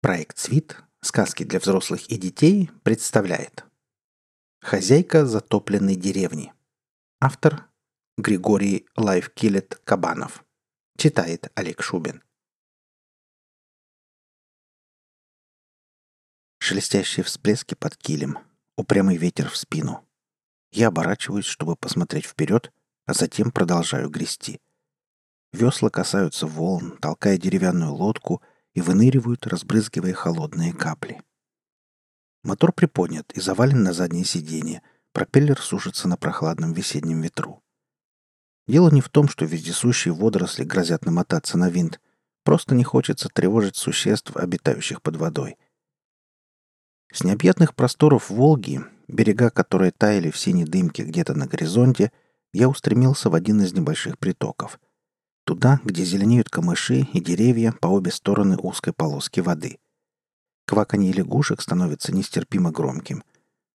Проект «Свит. Сказки для взрослых и детей» представляет Хозяйка затопленной деревни. Автор Григорий Лайфкилет Кабанов. Читает Олег Шубин. Шелестящие всплески под килем, упрямый ветер в спину. Я оборачиваюсь, чтобы посмотреть вперед, а затем продолжаю грести. Весла касаются волн, толкая деревянную лодку и выныривают, разбрызгивая холодные капли. Мотор приподнят и завален на заднее сиденье. Пропеллер сушится на прохладном весеннем ветру. Дело не в том, что вездесущие водоросли грозят намотаться на винт. Просто не хочется тревожить существ, обитающих под водой. С необъятных просторов Волги, берега которой таяли в синей дымке где-то на горизонте, я устремился в один из небольших притоков — Туда, где зеленеют камыши и деревья по обе стороны узкой полоски воды. Кваканье лягушек становится нестерпимо громким.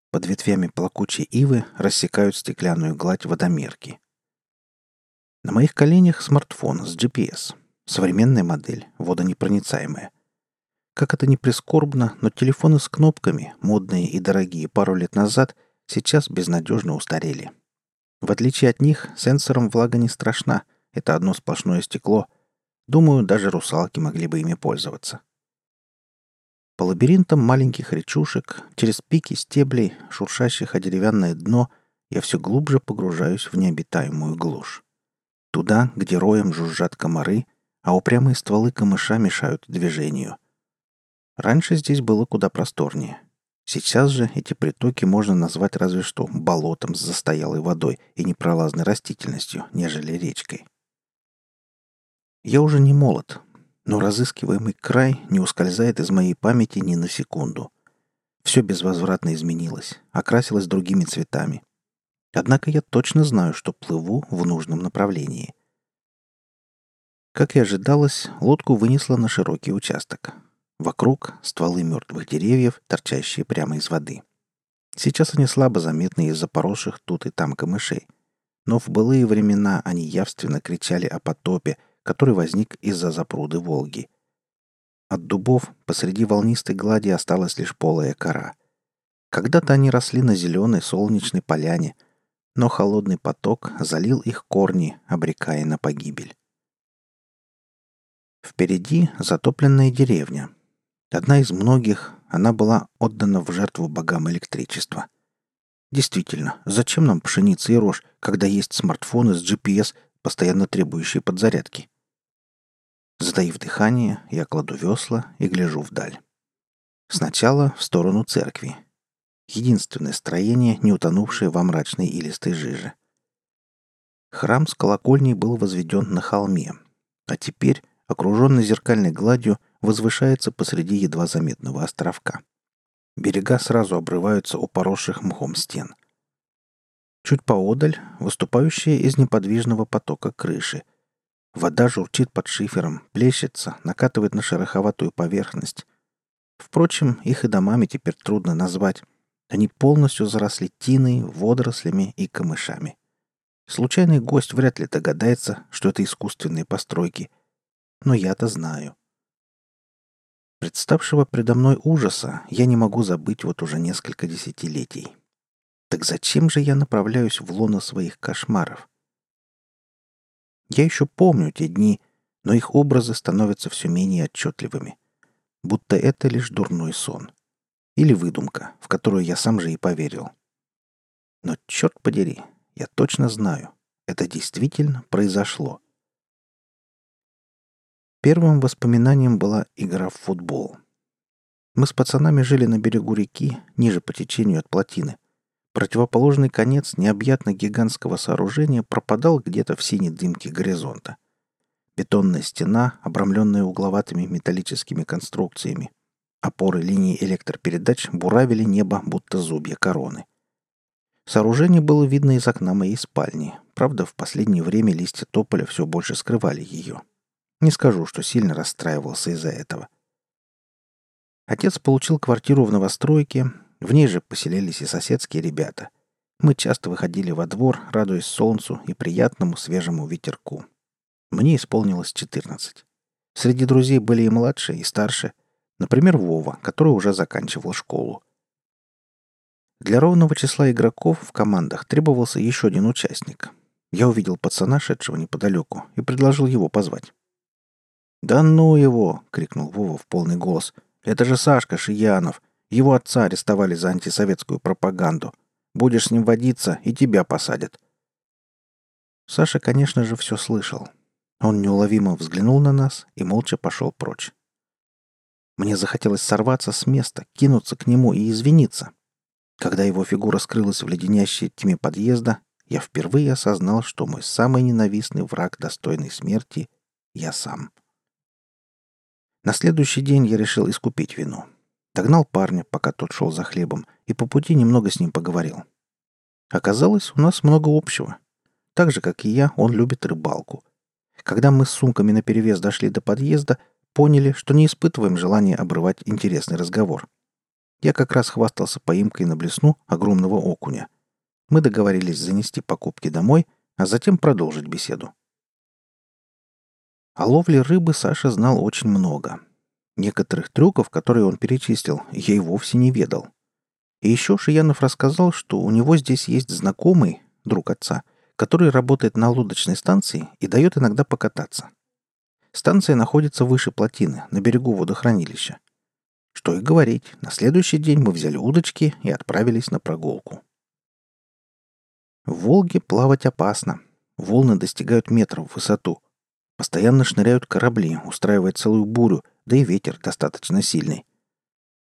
Под ветвями плакучей ивы рассекают стеклянную гладь водомерки. На моих коленях смартфон с GPS. Современная модель, водонепроницаемая. Как это ни прискорбно, но телефоны с кнопками, модные и дорогие пару лет назад, сейчас безнадежно устарели. В отличие от них, сенсором влага не страшна — это одно сплошное стекло. Думаю, даже русалки могли бы ими пользоваться. По лабиринтам маленьких речушек, через пики стеблей, шуршащих о деревянное дно, я все глубже погружаюсь в необитаемую глушь. Туда, где роем жужжат комары, а упрямые стволы камыша мешают движению. Раньше здесь было куда просторнее. Сейчас же эти притоки можно назвать разве что болотом с застоялой водой и непролазной растительностью, нежели речкой. Я уже не молод, но разыскиваемый край не ускользает из моей памяти ни на секунду. Все безвозвратно изменилось, окрасилось другими цветами. Однако я точно знаю, что плыву в нужном направлении. Как и ожидалось, лодку вынесло на широкий участок. Вокруг стволы мертвых деревьев, торчащие прямо из воды. Сейчас они слабо заметны из-за поросших тут и там камышей. Но в былые времена они явственно кричали о потопе, который возник из-за запруды Волги. От дубов посреди волнистой глади осталась лишь полая кора. Когда-то они росли на зеленой солнечной поляне, но холодный поток залил их корни, обрекая на погибель. Впереди затопленная деревня. Одна из многих, она была отдана в жертву богам электричества. Действительно, зачем нам пшеница и рожь, когда есть смартфоны с GPS, постоянно требующие подзарядки? Затаив дыхание, я кладу весла и гляжу вдаль. Сначала в сторону церкви. Единственное строение, не утонувшее во мрачной илистой жиже. Храм с колокольней был возведен на холме, а теперь, окруженный зеркальной гладью, возвышается посреди едва заметного островка. Берега сразу обрываются у поросших мхом стен. Чуть поодаль — выступающая из неподвижного потока крыши — Вода журчит под шифером, плещется, накатывает на шероховатую поверхность. Впрочем, их и домами теперь трудно назвать. Они полностью заросли тиной, водорослями и камышами. Случайный гость вряд ли догадается, что это искусственные постройки. Но я-то знаю. Представшего предо мной ужаса я не могу забыть вот уже несколько десятилетий. Так зачем же я направляюсь в лоно своих кошмаров? Я еще помню те дни, но их образы становятся все менее отчетливыми. Будто это лишь дурной сон. Или выдумка, в которую я сам же и поверил. Но черт подери, я точно знаю, это действительно произошло. Первым воспоминанием была игра в футбол. Мы с пацанами жили на берегу реки, ниже по течению от плотины. Противоположный конец необъятно гигантского сооружения пропадал где-то в синей дымке горизонта. Бетонная стена, обрамленная угловатыми металлическими конструкциями. Опоры линии электропередач буравили небо, будто зубья короны. Сооружение было видно из окна моей спальни. Правда, в последнее время листья тополя все больше скрывали ее. Не скажу, что сильно расстраивался из-за этого. Отец получил квартиру в новостройке, в ней же поселились и соседские ребята. Мы часто выходили во двор, радуясь солнцу и приятному свежему ветерку. Мне исполнилось 14. Среди друзей были и младшие, и старше. Например, Вова, который уже заканчивал школу. Для ровного числа игроков в командах требовался еще один участник. Я увидел пацана, шедшего неподалеку, и предложил его позвать. «Да ну его!» — крикнул Вова в полный голос. «Это же Сашка Шиянов. Его отца арестовали за антисоветскую пропаганду. Будешь с ним водиться, и тебя посадят». Саша, конечно же, все слышал. Он неуловимо взглянул на нас и молча пошел прочь. Мне захотелось сорваться с места, кинуться к нему и извиниться. Когда его фигура скрылась в леденящей тьме подъезда, я впервые осознал, что мой самый ненавистный враг достойной смерти — я сам. На следующий день я решил искупить вину. Догнал парня, пока тот шел за хлебом, и по пути немного с ним поговорил. Оказалось, у нас много общего. Так же, как и я, он любит рыбалку. Когда мы с сумками наперевес дошли до подъезда, поняли, что не испытываем желания обрывать интересный разговор. Я как раз хвастался поимкой на блесну огромного окуня. Мы договорились занести покупки домой, а затем продолжить беседу. О ловле рыбы Саша знал очень много. Некоторых трюков, которые он перечислил, я и вовсе не ведал. И еще Шиянов рассказал, что у него здесь есть знакомый, друг отца, который работает на лодочной станции и дает иногда покататься. Станция находится выше плотины, на берегу водохранилища. Что и говорить, на следующий день мы взяли удочки и отправились на прогулку. В Волге плавать опасно. Волны достигают метров в высоту. Постоянно шныряют корабли, устраивая целую бурю, да и ветер достаточно сильный.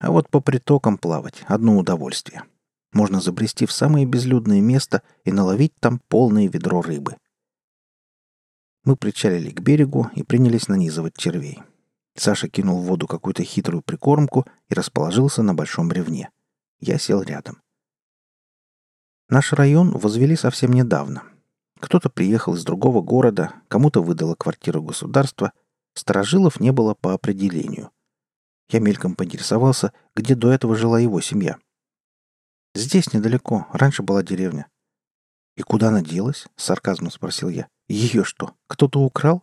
А вот по притокам плавать — одно удовольствие. Можно забрести в самое безлюдное место и наловить там полное ведро рыбы — мы причалили к берегу и принялись нанизывать червей. Саша кинул в воду какую-то хитрую прикормку и расположился на большом бревне. Я сел рядом. Наш район возвели совсем недавно. Кто-то приехал из другого города, кому-то выдало квартиру государства. Сторожилов не было по определению. Я мельком поинтересовался, где до этого жила его семья. «Здесь недалеко. Раньше была деревня». «И куда она делась?» — с сарказмом спросил я. Ее что, кто-то украл?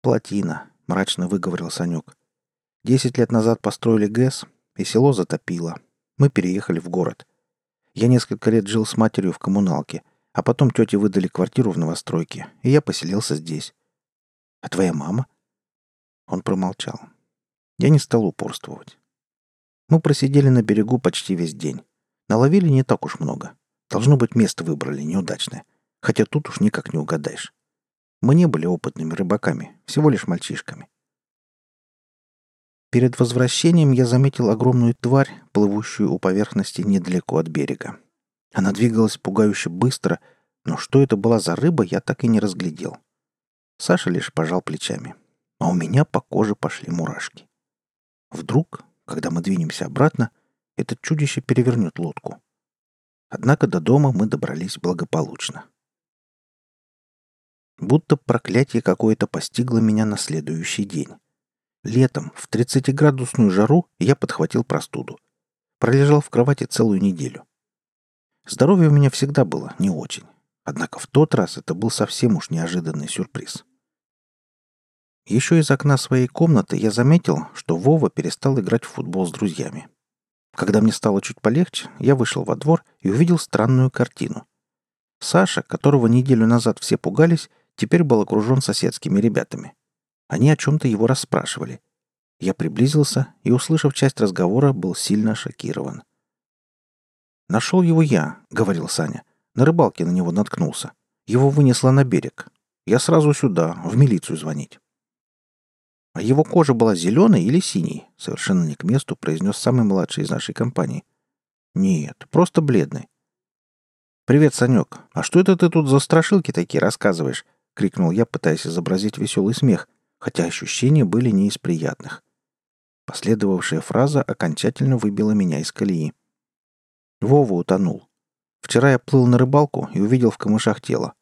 Плотина, мрачно выговорил Санек. Десять лет назад построили ГЭС, и село затопило. Мы переехали в город. Я несколько лет жил с матерью в коммуналке, а потом тете выдали квартиру в новостройке, и я поселился здесь. А твоя мама? Он промолчал. Я не стал упорствовать. Мы просидели на берегу почти весь день. Наловили не так уж много. Должно быть, место выбрали неудачное — хотя тут уж никак не угадаешь. Мы не были опытными рыбаками, всего лишь мальчишками. Перед возвращением я заметил огромную тварь, плывущую у поверхности недалеко от берега. Она двигалась пугающе быстро, но что это была за рыба, я так и не разглядел. Саша лишь пожал плечами. А у меня по коже пошли мурашки. Вдруг, когда мы двинемся обратно, это чудище перевернет лодку. Однако до дома мы добрались благополучно. Будто проклятие какое-то постигло меня на следующий день. Летом, в 30-градусную жару, я подхватил простуду. Пролежал в кровати целую неделю. Здоровье у меня всегда было не очень. Однако в тот раз это был совсем уж неожиданный сюрприз. Еще из окна своей комнаты я заметил, что Вова перестал играть в футбол с друзьями. Когда мне стало чуть полегче, я вышел во двор и увидел странную картину. Саша, которого неделю назад все пугались, теперь был окружен соседскими ребятами. Они о чем-то его расспрашивали. Я приблизился и, услышав часть разговора, был сильно шокирован. «Нашел его я», — говорил Саня. «На рыбалке на него наткнулся. Его вынесло на берег. Я сразу сюда, в милицию звонить». «А его кожа была зеленой или синей?» — совершенно не к месту произнес самый младший из нашей компании. «Нет, просто бледный». «Привет, Санек. А что это ты тут за страшилки такие рассказываешь? — крикнул я, пытаясь изобразить веселый смех, хотя ощущения были не из приятных. Последовавшая фраза окончательно выбила меня из колеи. Вова утонул. Вчера я плыл на рыбалку и увидел в камышах тело.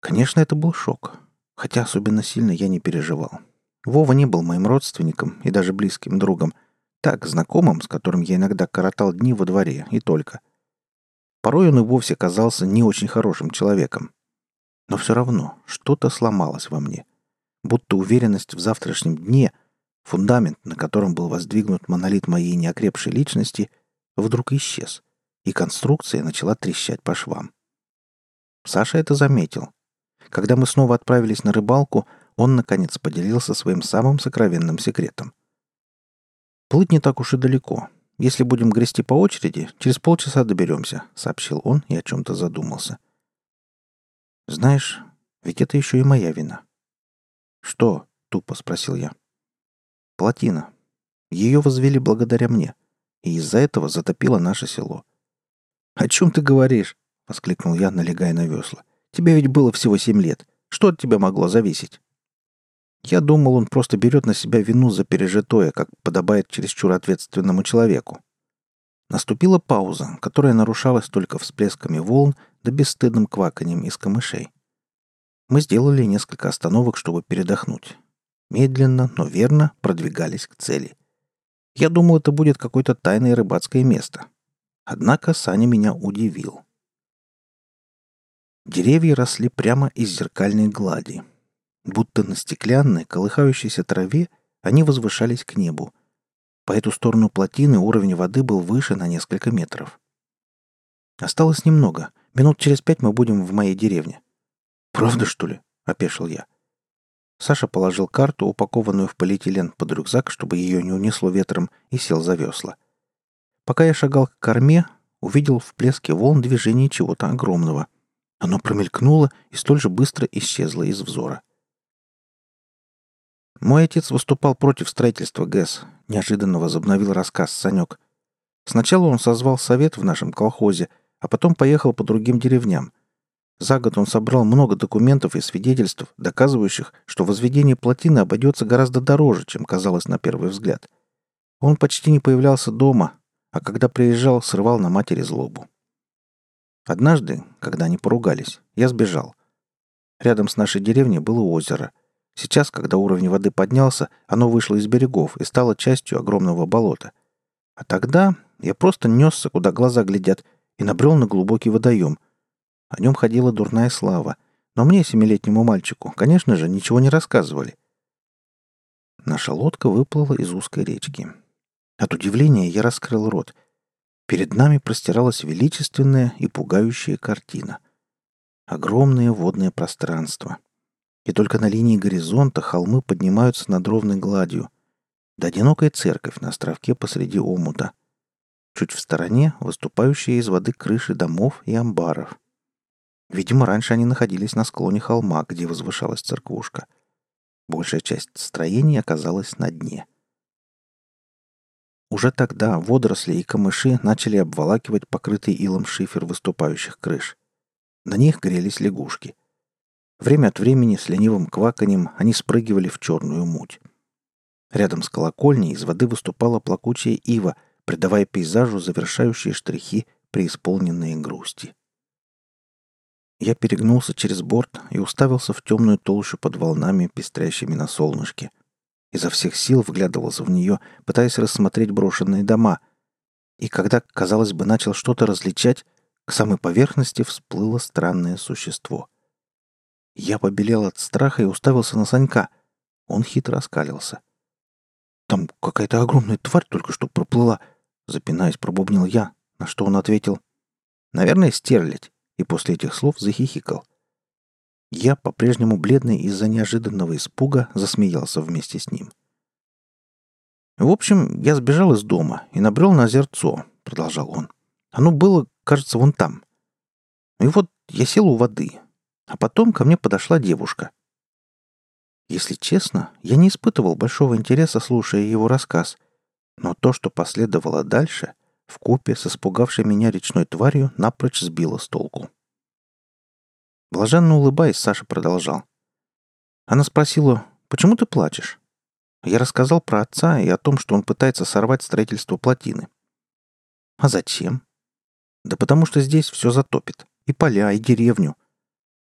Конечно, это был шок, хотя особенно сильно я не переживал. Вова не был моим родственником и даже близким другом, так, знакомым, с которым я иногда коротал дни во дворе, и только. Порой он и вовсе казался не очень хорошим человеком. Но все равно что-то сломалось во мне. Будто уверенность в завтрашнем дне, Фундамент, на котором был воздвигнут монолит моей неокрепшей личности, вдруг исчез, и конструкция начала трещать по швам. Саша это заметил. Когда мы снова отправились на рыбалку, он, наконец, поделился своим самым сокровенным секретом. «Плыть не так уж и далеко. Если будем грести по очереди, через полчаса доберемся», — сообщил он и о чем-то задумался. «Знаешь, ведь это еще и моя вина». «Что?» — тупо спросил я. «Плотина. Ее возвели благодаря мне, и из-за этого затопило наше село». «О чем ты говоришь?» — воскликнул я, налегая на весла. «Тебе ведь было всего семь лет. Что от тебя могло зависеть?» Я думал, он просто берет на себя вину за пережитое, как подобает чересчур ответственному человеку. Наступила пауза, которая нарушалась только всплесками волн да бесстыдным кваканьем из камышей. Мы сделали несколько остановок, чтобы передохнуть. Медленно, но верно продвигались к цели. Я думал, это будет какое-то тайное рыбацкое место. Однако Саня меня удивил. Деревья росли прямо из зеркальной глади, Будто на стеклянной, колыхающейся траве они возвышались к небу. По эту сторону плотины уровень воды был выше на несколько метров. Осталось немного. Минут через пять мы будем в моей деревне. «Правда, что ли?» — опешил я. Саша положил карту, упакованную в полиэтилен, под рюкзак, чтобы ее не унесло ветром, и сел за весла. Пока я шагал к корме, увидел в плеске волн движение чего-то огромного. Оно промелькнуло и столь же быстро исчезло из взора. «Мой отец выступал против строительства ГЭС», — неожиданно возобновил рассказ Санек. «Сначала он созвал совет в нашем колхозе, а потом поехал по другим деревням. За год он собрал много документов и свидетельств, доказывающих, что возведение плотины обойдется гораздо дороже, чем казалось на первый взгляд. Он почти не появлялся дома, а когда приезжал, срывал на матери злобу. Однажды, когда они поругались, я сбежал. Рядом с нашей деревней было озеро — Сейчас, когда уровень воды поднялся, оно вышло из берегов и стало частью огромного болота. А тогда я просто несся, куда глаза глядят, и набрел на глубокий водоем. О нем ходила дурная слава. Но мне, семилетнему мальчику, конечно же, ничего не рассказывали. Наша лодка выплыла из узкой речки. От удивления я раскрыл рот. Перед нами простиралась величественная и пугающая картина. Огромное водное пространство — и только на линии горизонта холмы поднимаются над ровной гладью. Да одинокая церковь на островке посреди омута. Чуть в стороне выступающие из воды крыши домов и амбаров. Видимо, раньше они находились на склоне холма, где возвышалась церквушка. Большая часть строений оказалась на дне. Уже тогда водоросли и камыши начали обволакивать покрытый илом шифер выступающих крыш. На них грелись лягушки — Время от времени с ленивым кваканьем они спрыгивали в черную муть. Рядом с колокольней из воды выступала плакучая ива, придавая пейзажу завершающие штрихи, преисполненные грусти. Я перегнулся через борт и уставился в темную толщу под волнами, пестрящими на солнышке. Изо всех сил вглядывался в нее, пытаясь рассмотреть брошенные дома. И когда, казалось бы, начал что-то различать, к самой поверхности всплыло странное существо — я побелел от страха и уставился на Санька. Он хитро оскалился. «Там какая-то огромная тварь только что проплыла», — запинаясь, пробубнил я, на что он ответил. «Наверное, стерлядь», и после этих слов захихикал. Я, по-прежнему бледный из-за неожиданного испуга, засмеялся вместе с ним. «В общем, я сбежал из дома и набрел на озерцо», — продолжал он. «Оно было, кажется, вон там. И вот я сел у воды, а потом ко мне подошла девушка. Если честно, я не испытывал большого интереса, слушая его рассказ, но то, что последовало дальше, в купе с испугавшей меня речной тварью, напрочь сбило с толку. Блаженно улыбаясь, Саша продолжал. Она спросила, «Почему ты плачешь?» Я рассказал про отца и о том, что он пытается сорвать строительство плотины. «А зачем?» «Да потому что здесь все затопит. И поля, и деревню.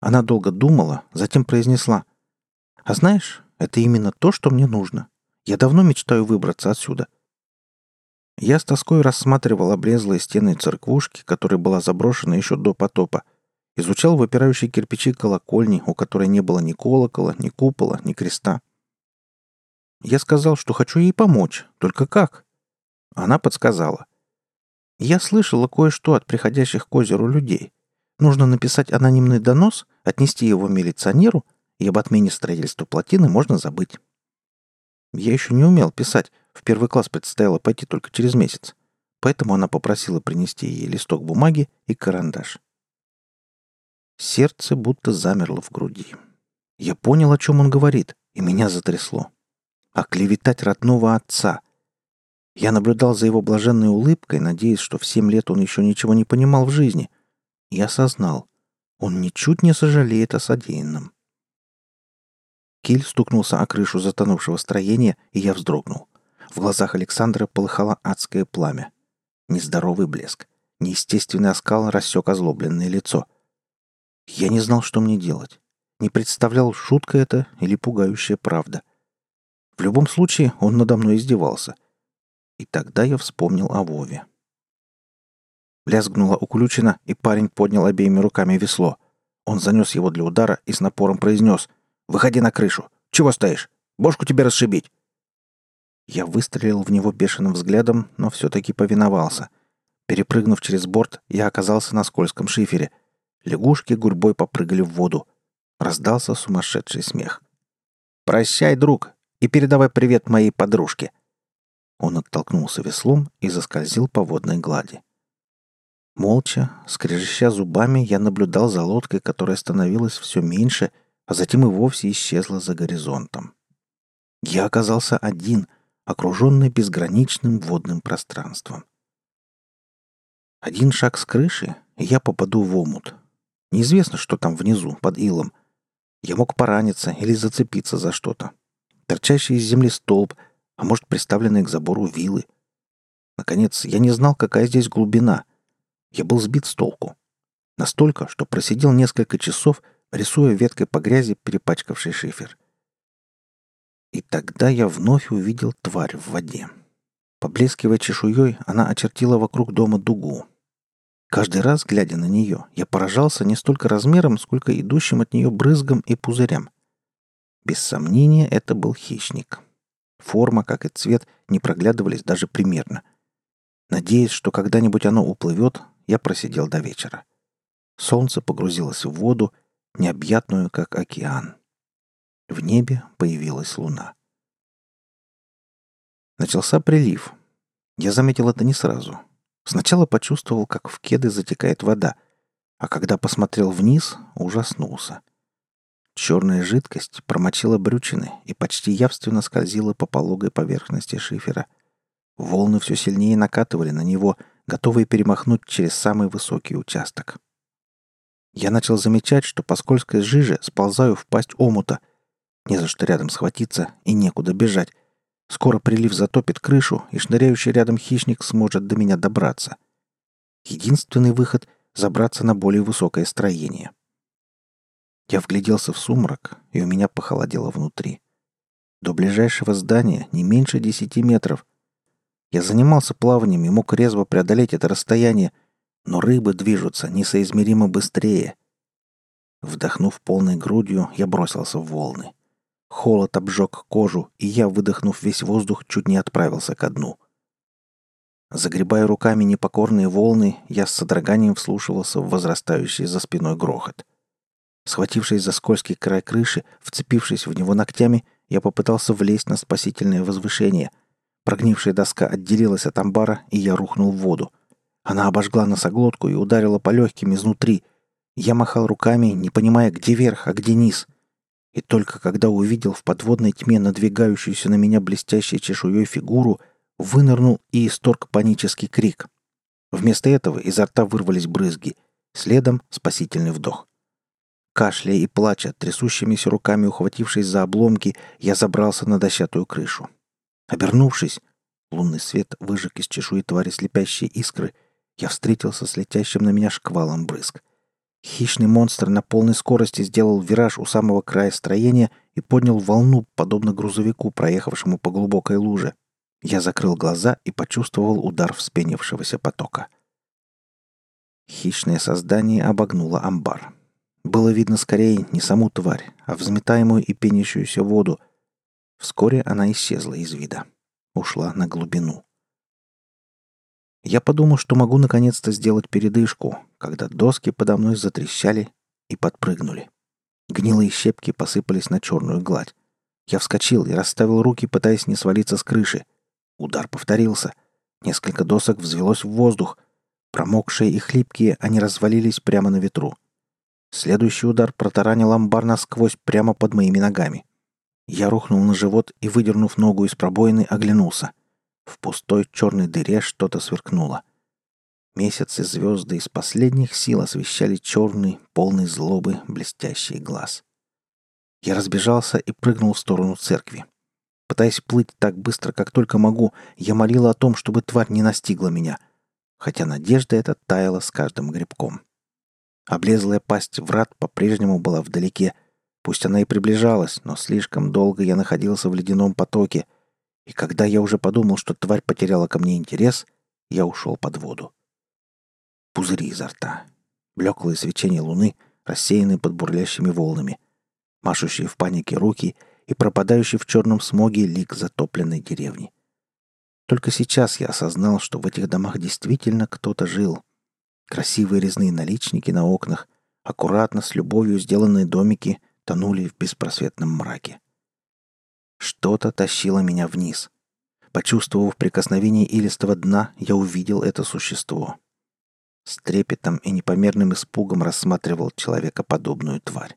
Она долго думала, затем произнесла. «А знаешь, это именно то, что мне нужно. Я давно мечтаю выбраться отсюда». Я с тоской рассматривал облезлые стены церквушки, которая была заброшена еще до потопа. Изучал выпирающие кирпичи колокольни, у которой не было ни колокола, ни купола, ни креста. Я сказал, что хочу ей помочь. Только как? Она подсказала. Я слышала кое-что от приходящих к озеру людей. Нужно написать анонимный донос, отнести его милиционеру, и об отмене строительства плотины можно забыть. Я еще не умел писать, в первый класс предстояло пойти только через месяц. Поэтому она попросила принести ей листок бумаги и карандаш. Сердце будто замерло в груди. Я понял, о чем он говорит, и меня затрясло. Оклеветать родного отца. Я наблюдал за его блаженной улыбкой, надеясь, что в семь лет он еще ничего не понимал в жизни. И осознал, он ничуть не сожалеет о содеянном. Киль стукнулся о крышу затонувшего строения, и я вздрогнул. В глазах Александра полыхало адское пламя. Нездоровый блеск. Неестественный оскал рассек озлобленное лицо. Я не знал, что мне делать. Не представлял, шутка это или пугающая правда. В любом случае, он надо мной издевался. И тогда я вспомнил о Вове. Лязгнула уключена, и парень поднял обеими руками весло. Он занес его для удара и с напором произнес «Выходи на крышу! Чего стоишь? Бошку тебе расшибить!» Я выстрелил в него бешеным взглядом, но все-таки повиновался. Перепрыгнув через борт, я оказался на скользком шифере. Лягушки гурьбой попрыгали в воду. Раздался сумасшедший смех. «Прощай, друг, и передавай привет моей подружке!» Он оттолкнулся веслом и заскользил по водной глади. Молча, скрежеща зубами, я наблюдал за лодкой, которая становилась все меньше, а затем и вовсе исчезла за горизонтом. Я оказался один — окруженный безграничным водным пространством. Один шаг с крыши, и я попаду в омут. Неизвестно, что там внизу, под илом. Я мог пораниться или зацепиться за что-то. Торчащий из земли столб, а может, приставленный к забору вилы. Наконец, я не знал, какая здесь глубина. Я был сбит с толку. Настолько, что просидел несколько часов, рисуя веткой по грязи перепачкавший шифер — и тогда я вновь увидел тварь в воде. Поблескивая чешуей, она очертила вокруг дома дугу. Каждый раз, глядя на нее, я поражался не столько размером, сколько идущим от нее брызгом и пузырям. Без сомнения, это был хищник. Форма, как и цвет, не проглядывались даже примерно. Надеясь, что когда-нибудь оно уплывет, я просидел до вечера. Солнце погрузилось в воду, необъятную, как океан. В небе появилась луна. Начался прилив. Я заметил это не сразу. Сначала почувствовал, как в кеды затекает вода, а когда посмотрел вниз, ужаснулся. Черная жидкость промочила брючины и почти явственно скользила по пологой поверхности шифера. Волны все сильнее накатывали на него, готовые перемахнуть через самый высокий участок. Я начал замечать, что по скользкой жиже сползаю в пасть омута, не за что рядом схватиться и некуда бежать. Скоро прилив затопит крышу, и шныряющий рядом хищник сможет до меня добраться. Единственный выход — забраться на более высокое строение. Я вгляделся в сумрак, и у меня похолодело внутри. До ближайшего здания не меньше десяти метров. Я занимался плаванием и мог резво преодолеть это расстояние, но рыбы движутся несоизмеримо быстрее. Вдохнув полной грудью, я бросился в волны. Холод обжег кожу, и я, выдохнув весь воздух, чуть не отправился ко дну. Загребая руками непокорные волны, я с содроганием вслушивался в возрастающий за спиной грохот. Схватившись за скользкий край крыши, вцепившись в него ногтями, я попытался влезть на спасительное возвышение. Прогнившая доска отделилась от амбара, и я рухнул в воду. Она обожгла носоглотку и ударила по легким изнутри. Я махал руками, не понимая, где верх, а где низ — и только когда увидел в подводной тьме надвигающуюся на меня блестящей чешуей фигуру, вынырнул и исторг панический крик. Вместо этого изо рта вырвались брызги, следом спасительный вдох. Кашляя и плача, трясущимися руками ухватившись за обломки, я забрался на дощатую крышу. Обернувшись, лунный свет выжег из чешуи твари слепящие искры, я встретился с летящим на меня шквалом брызг. Хищный монстр на полной скорости сделал вираж у самого края строения и поднял волну, подобно грузовику, проехавшему по глубокой луже. Я закрыл глаза и почувствовал удар вспенившегося потока. Хищное создание обогнуло амбар. Было видно скорее не саму тварь, а взметаемую и пенящуюся воду. Вскоре она исчезла из вида. Ушла на глубину. Я подумал, что могу наконец-то сделать передышку, когда доски подо мной затрещали и подпрыгнули. Гнилые щепки посыпались на черную гладь. Я вскочил и расставил руки, пытаясь не свалиться с крыши. Удар повторился. Несколько досок взвелось в воздух. Промокшие и хлипкие, они развалились прямо на ветру. Следующий удар протаранил амбар насквозь прямо под моими ногами. Я рухнул на живот и, выдернув ногу из пробоины, оглянулся. В пустой черной дыре что-то сверкнуло. Месяцы звезды из последних сил освещали черный, полный злобы, блестящий глаз. Я разбежался и прыгнул в сторону церкви. Пытаясь плыть так быстро, как только могу, я молил о том, чтобы тварь не настигла меня, хотя надежда эта таяла с каждым грибком. Облезлая пасть врат по-прежнему была вдалеке — Пусть она и приближалась, но слишком долго я находился в ледяном потоке, и когда я уже подумал, что тварь потеряла ко мне интерес, я ушел под воду. Пузыри изо рта, блеклое свечение луны, рассеянные под бурлящими волнами, машущие в панике руки и пропадающий в черном смоге лик затопленной деревни. Только сейчас я осознал, что в этих домах действительно кто-то жил. Красивые резные наличники на окнах, аккуратно, с любовью сделанные домики, тонули в беспросветном мраке. Что-то тащило меня вниз. Почувствовав прикосновение илистого дна, я увидел это существо. С трепетом и непомерным испугом рассматривал человекоподобную тварь.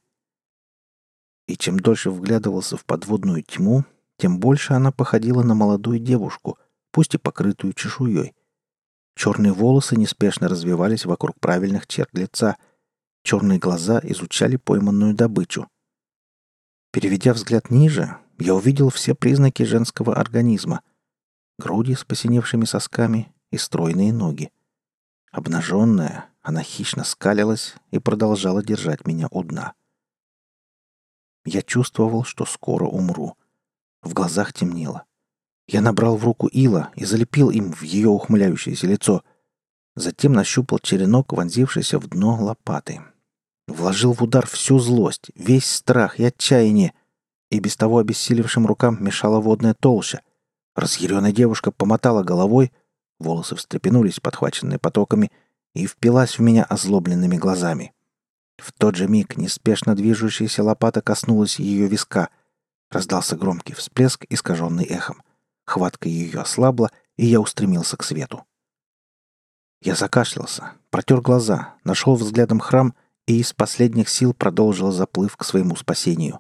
И чем дольше вглядывался в подводную тьму, тем больше она походила на молодую девушку, пусть и покрытую чешуей. Черные волосы неспешно развивались вокруг правильных черт лица, черные глаза изучали пойманную добычу — Переведя взгляд ниже, я увидел все признаки женского организма. Груди с посиневшими сосками и стройные ноги. Обнаженная, она хищно скалилась и продолжала держать меня у дна. Я чувствовал, что скоро умру. В глазах темнело. Я набрал в руку ила и залепил им в ее ухмыляющееся лицо. Затем нащупал черенок, вонзившийся в дно лопаты. Вложил в удар всю злость, весь страх и отчаяние, и без того обессилевшим рукам мешала водная толща. Разъяренная девушка помотала головой, волосы встрепенулись, подхваченные потоками, и впилась в меня озлобленными глазами. В тот же миг неспешно движущаяся лопата коснулась ее виска. Раздался громкий всплеск, искаженный эхом. Хватка ее ослабла, и я устремился к свету. Я закашлялся, протер глаза, нашел взглядом храм и из последних сил продолжил заплыв к своему спасению.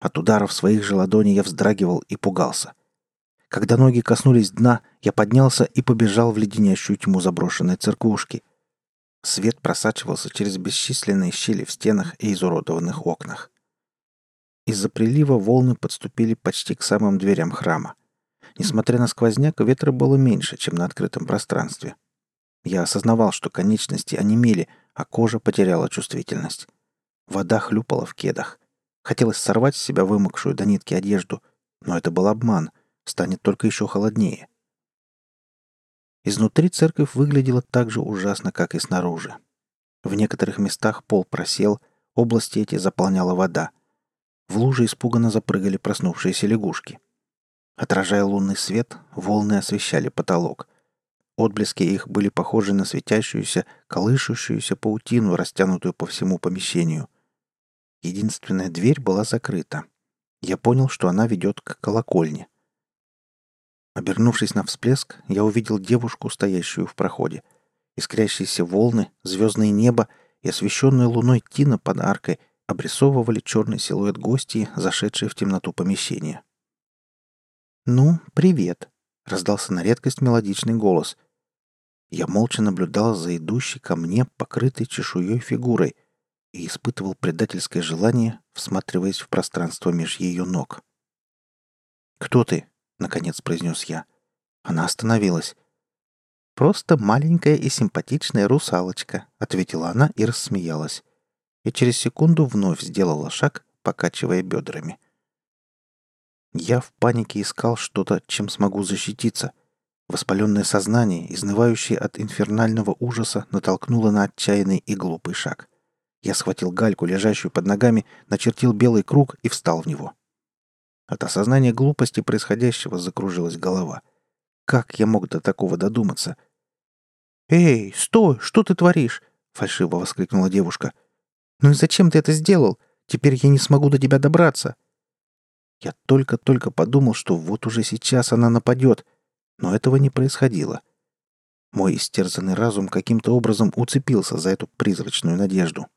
От ударов своих же ладоней я вздрагивал и пугался. Когда ноги коснулись дна, я поднялся и побежал в леденящую тьму заброшенной церквушки. Свет просачивался через бесчисленные щели в стенах и изуродованных окнах. Из-за прилива волны подступили почти к самым дверям храма. Несмотря на сквозняк, ветра было меньше, чем на открытом пространстве. Я осознавал, что конечности онемели, а кожа потеряла чувствительность. Вода хлюпала в кедах. Хотелось сорвать с себя вымокшую до нитки одежду, но это был обман, станет только еще холоднее. Изнутри церковь выглядела так же ужасно, как и снаружи. В некоторых местах пол просел, области эти заполняла вода. В луже испуганно запрыгали проснувшиеся лягушки. Отражая лунный свет, волны освещали потолок. Отблески их были похожи на светящуюся, колышущуюся паутину, растянутую по всему помещению. Единственная дверь была закрыта. Я понял, что она ведет к колокольне. Обернувшись на всплеск, я увидел девушку, стоящую в проходе. Искрящиеся волны, звездное небо и освещенная луной тина под аркой обрисовывали черный силуэт гостей, зашедшей в темноту помещения. «Ну, привет!» — раздался на редкость мелодичный голос. Я молча наблюдал за идущей ко мне покрытой чешуей фигурой и испытывал предательское желание, всматриваясь в пространство меж ее ног. «Кто ты?» — наконец произнес я. Она остановилась. «Просто маленькая и симпатичная русалочка», — ответила она и рассмеялась. И через секунду вновь сделала шаг, покачивая бедрами. Я в панике искал что-то, чем смогу защититься — Воспаленное сознание, изнывающее от инфернального ужаса, натолкнуло на отчаянный и глупый шаг. Я схватил гальку, лежащую под ногами, начертил белый круг и встал в него. От осознания глупости происходящего закружилась голова. Как я мог до такого додуматься? «Эй, стой! Что ты творишь?» — фальшиво воскликнула девушка. «Ну и зачем ты это сделал? Теперь я не смогу до тебя добраться». Я только-только подумал, что вот уже сейчас она нападет, но этого не происходило. Мой истерзанный разум каким-то образом уцепился за эту призрачную надежду.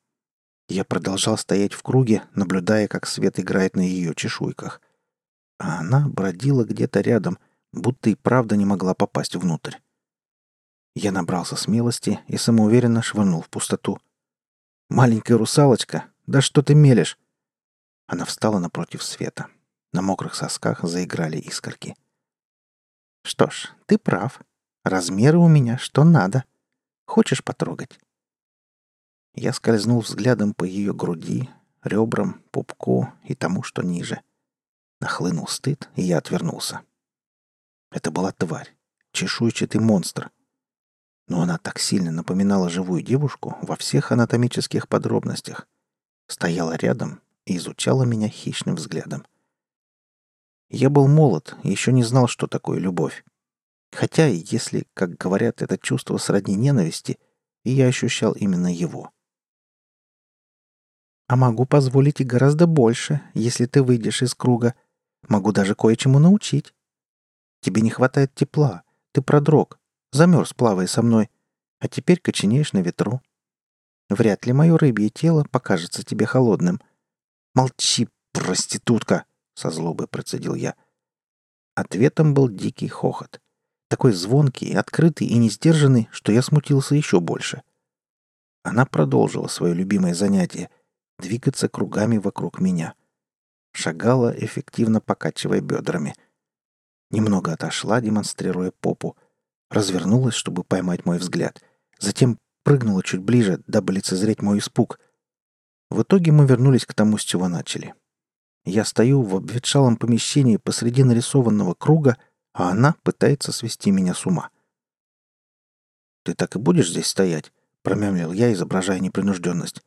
Я продолжал стоять в круге, наблюдая, как свет играет на ее чешуйках а она бродила где-то рядом, будто и правда не могла попасть внутрь. Я набрался смелости и самоуверенно швырнул в пустоту. «Маленькая русалочка, да что ты мелешь?» Она встала напротив света. На мокрых сосках заиграли искорки. «Что ж, ты прав. Размеры у меня что надо. Хочешь потрогать?» Я скользнул взглядом по ее груди, ребрам, пупку и тому, что ниже. Нахлынул стыд, и я отвернулся. Это была тварь, чешуйчатый монстр. Но она так сильно напоминала живую девушку во всех анатомических подробностях. Стояла рядом и изучала меня хищным взглядом. Я был молод еще не знал, что такое любовь. Хотя, если, как говорят, это чувство сродни ненависти, и я ощущал именно его. «А могу позволить и гораздо больше, если ты выйдешь из круга», Могу даже кое-чему научить. Тебе не хватает тепла. Ты продрог. Замерз, плавая со мной. А теперь коченеешь на ветру. Вряд ли мое рыбье тело покажется тебе холодным. Молчи, проститутка! Со злобой процедил я. Ответом был дикий хохот. Такой звонкий, открытый и несдержанный, что я смутился еще больше. Она продолжила свое любимое занятие — двигаться кругами вокруг меня — шагала, эффективно покачивая бедрами. Немного отошла, демонстрируя попу. Развернулась, чтобы поймать мой взгляд. Затем прыгнула чуть ближе, дабы лицезреть мой испуг. В итоге мы вернулись к тому, с чего начали. Я стою в обветшалом помещении посреди нарисованного круга, а она пытается свести меня с ума. «Ты так и будешь здесь стоять?» — промямлил я, изображая непринужденность.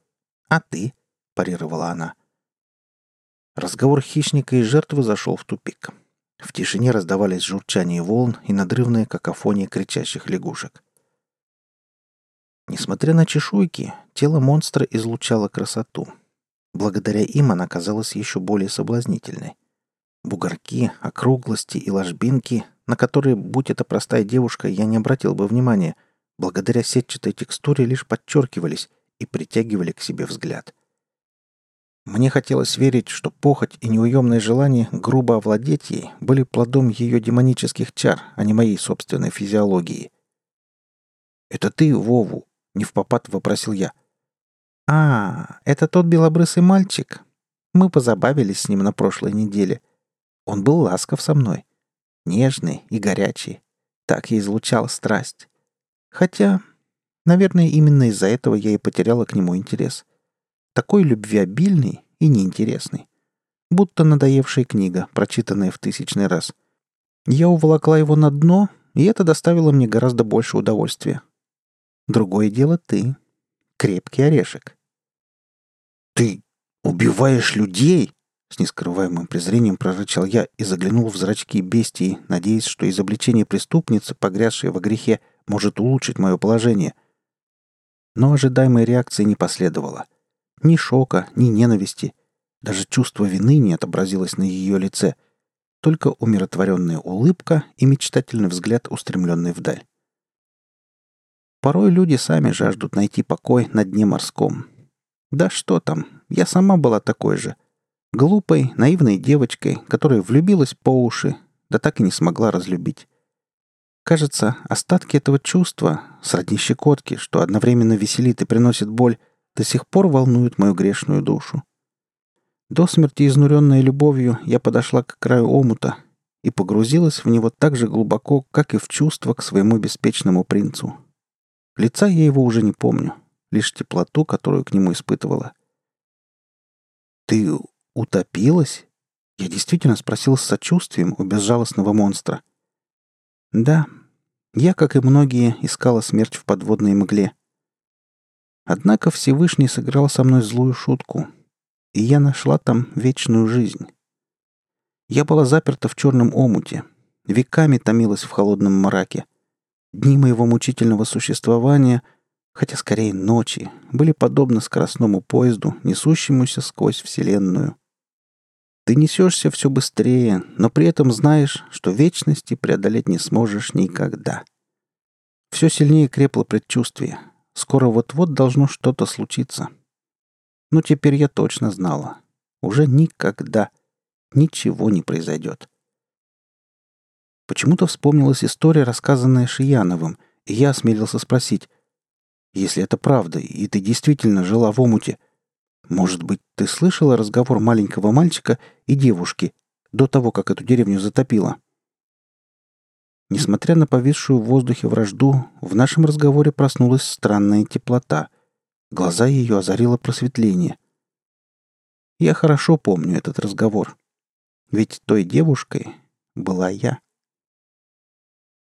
«А ты?» — парировала она. Разговор хищника и жертвы зашел в тупик. В тишине раздавались журчание волн и надрывная какофония кричащих лягушек. Несмотря на чешуйки, тело монстра излучало красоту. Благодаря им она казалась еще более соблазнительной. Бугорки, округлости и ложбинки, на которые, будь это простая девушка, я не обратил бы внимания, благодаря сетчатой текстуре лишь подчеркивались и притягивали к себе взгляд — мне хотелось верить, что похоть и неуемное желание грубо овладеть ей были плодом ее демонических чар, а не моей собственной физиологии. «Это ты, Вову?» — не в попад вопросил я. «А, это тот белобрысый мальчик. Мы позабавились с ним на прошлой неделе. Он был ласков со мной. Нежный и горячий. Так я излучал страсть. Хотя, наверное, именно из-за этого я и потеряла к нему интерес такой любвеобильный и неинтересный. Будто надоевшая книга, прочитанная в тысячный раз. Я уволокла его на дно, и это доставило мне гораздо больше удовольствия. Другое дело ты. Крепкий орешек. «Ты убиваешь людей?» С нескрываемым презрением прорычал я и заглянул в зрачки бестии, надеясь, что изобличение преступницы, погрязшей во грехе, может улучшить мое положение. Но ожидаемой реакции не последовало — ни шока, ни ненависти. Даже чувство вины не отобразилось на ее лице. Только умиротворенная улыбка и мечтательный взгляд, устремленный вдаль. Порой люди сами жаждут найти покой на дне морском. Да что там, я сама была такой же. Глупой, наивной девочкой, которая влюбилась по уши, да так и не смогла разлюбить. Кажется, остатки этого чувства, сродни щекотки, что одновременно веселит и приносит боль, до сих пор волнуют мою грешную душу. До смерти изнуренная любовью я подошла к краю омута и погрузилась в него так же глубоко, как и в чувство к своему беспечному принцу. Лица я его уже не помню, лишь теплоту, которую к нему испытывала. «Ты утопилась?» Я действительно спросил с сочувствием у безжалостного монстра. «Да, я, как и многие, искала смерть в подводной мгле. Однако Всевышний сыграл со мной злую шутку, и я нашла там вечную жизнь. Я была заперта в черном омуте, веками томилась в холодном мраке. Дни моего мучительного существования, хотя скорее ночи, были подобны скоростному поезду, несущемуся сквозь Вселенную. Ты несешься все быстрее, но при этом знаешь, что вечности преодолеть не сможешь никогда. Все сильнее крепло предчувствие. Скоро вот-вот должно что-то случиться. Но теперь я точно знала. Уже никогда ничего не произойдет. Почему-то вспомнилась история, рассказанная Шияновым, и я осмелился спросить, «Если это правда, и ты действительно жила в омуте, может быть, ты слышала разговор маленького мальчика и девушки до того, как эту деревню затопило?» Несмотря на повисшую в воздухе вражду, в нашем разговоре проснулась странная теплота. Глаза ее озарило просветление. Я хорошо помню этот разговор. Ведь той девушкой была я.